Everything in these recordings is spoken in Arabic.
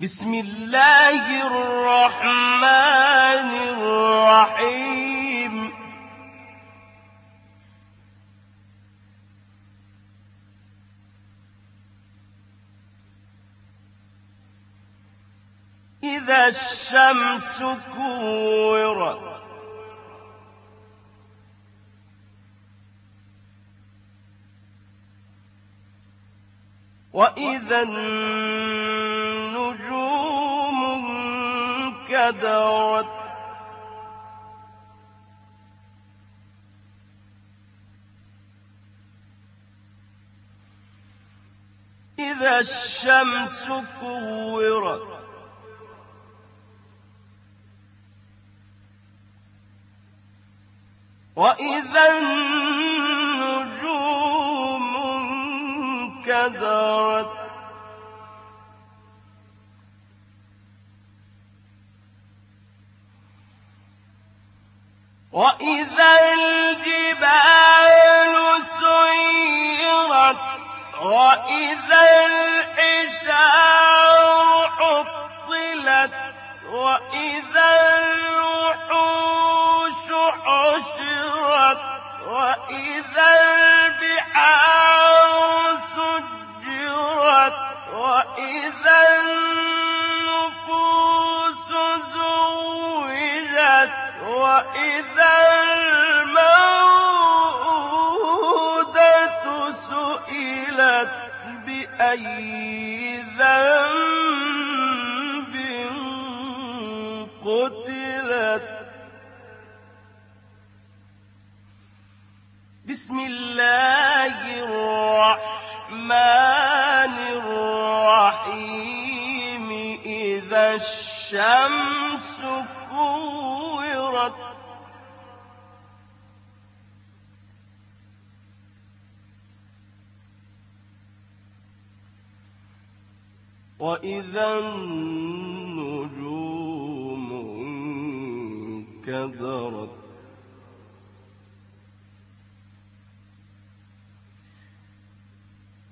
بسم الله الرحمن الرحيم. إذا الشمس كورت وإذا النجوم انكدرت إذا الشمس كورت وإذا النجوم انكدرت وإذا الجبال سيرت وإذا العشار عطلت وإذا الوحوش حشرت وإذا البحار سجرت وإذا بأي ذنب قتلت. بسم الله الرحمن الرحيم. إذا الشمس كورت وإذا النجوم انكدرت.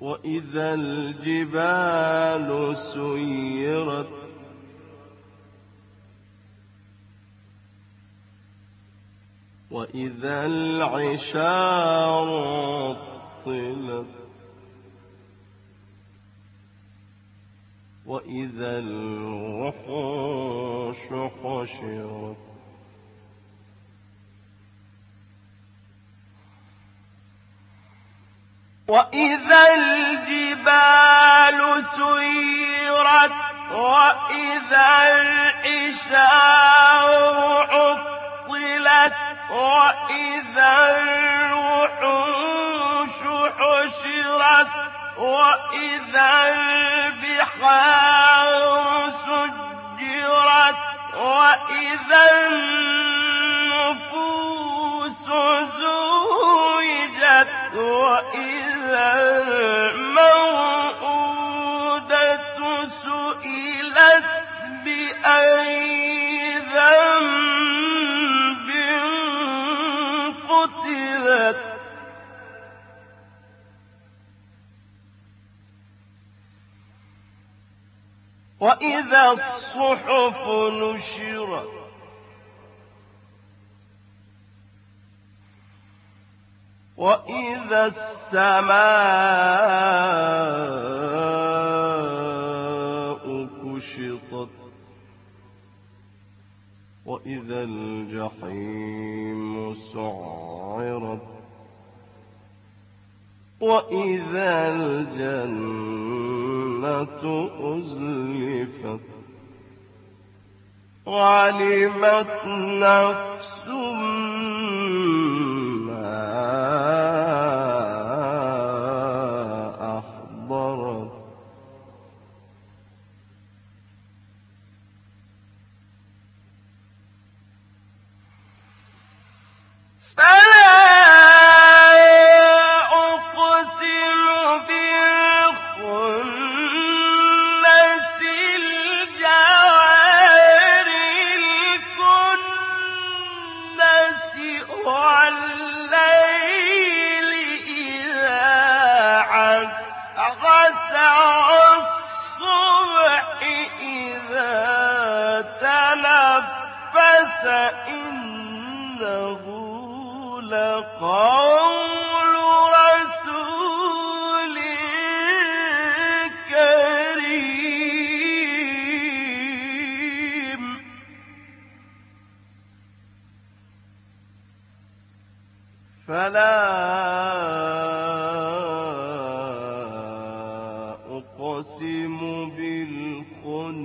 وإذا الجبال سيرت. وإذا العشار عطلت. وإذا الوحوش حشرت وإذا الجبال سيرت وإذا العشار عطلت وإذا الوحوش حشرت وإذا البحار سجرت وإذا النفوس زوجت وإذا وإذا الصحف نشرت. وإذا السماء كشطت. وإذا الجحيم سعرت. وإذا الجنة أزلفت وعلمت نفس ما إنه لقول رسول كريم. فلا أقسم بالخنس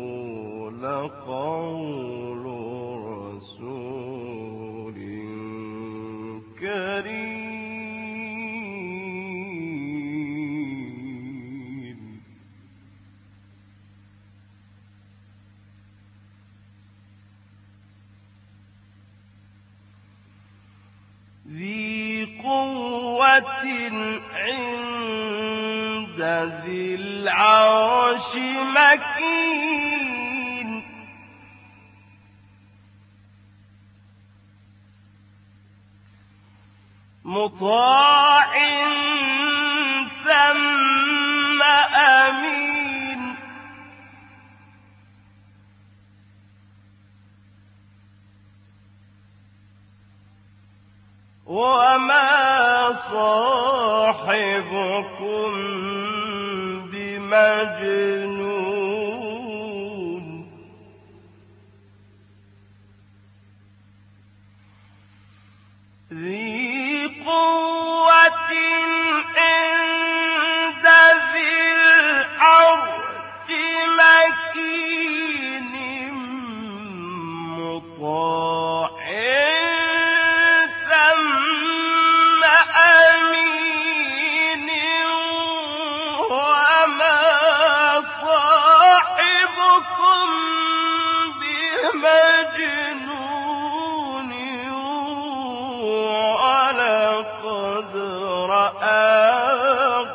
رسول كريم. ذي قوة عند ذي العرش مكين. مطاع ثم أمين. وما صاحبكم بمجنون. صاحبكم بمجنون ولقد رآه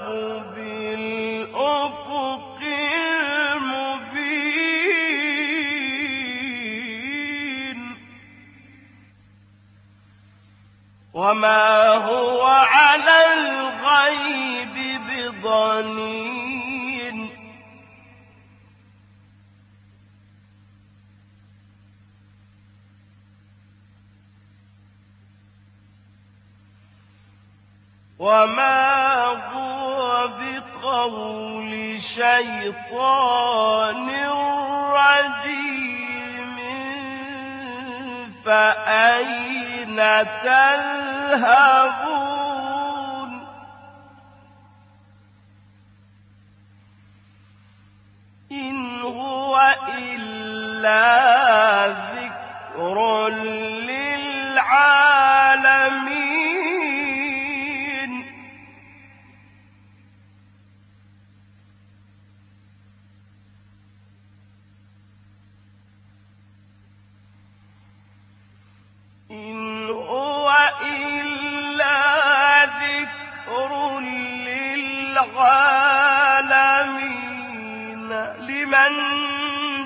بالأفق المبين. وما هو على الغيب بضنين. وما هو بقول شيطان رجيم فأين تذهبون إن هو إلا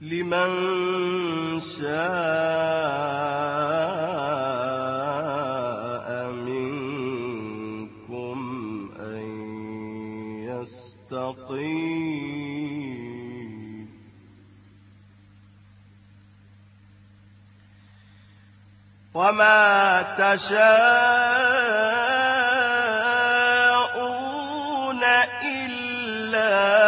لمن شاء منكم أن يستقيم وما تشاءون إلا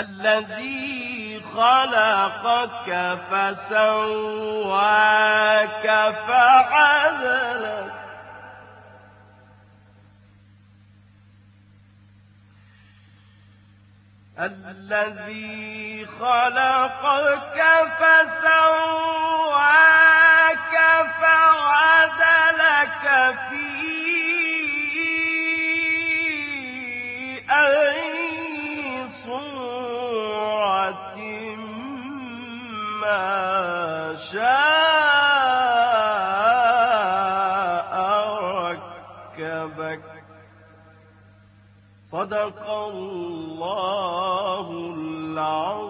الذي خلقك فسواك فعدلك. الذي خلقك فسواك ما شاء ركبك. صدق الله العظيم.